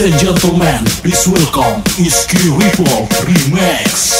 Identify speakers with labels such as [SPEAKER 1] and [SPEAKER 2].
[SPEAKER 1] Ladies and gentlemen, please welcome Iski Ritual Remix.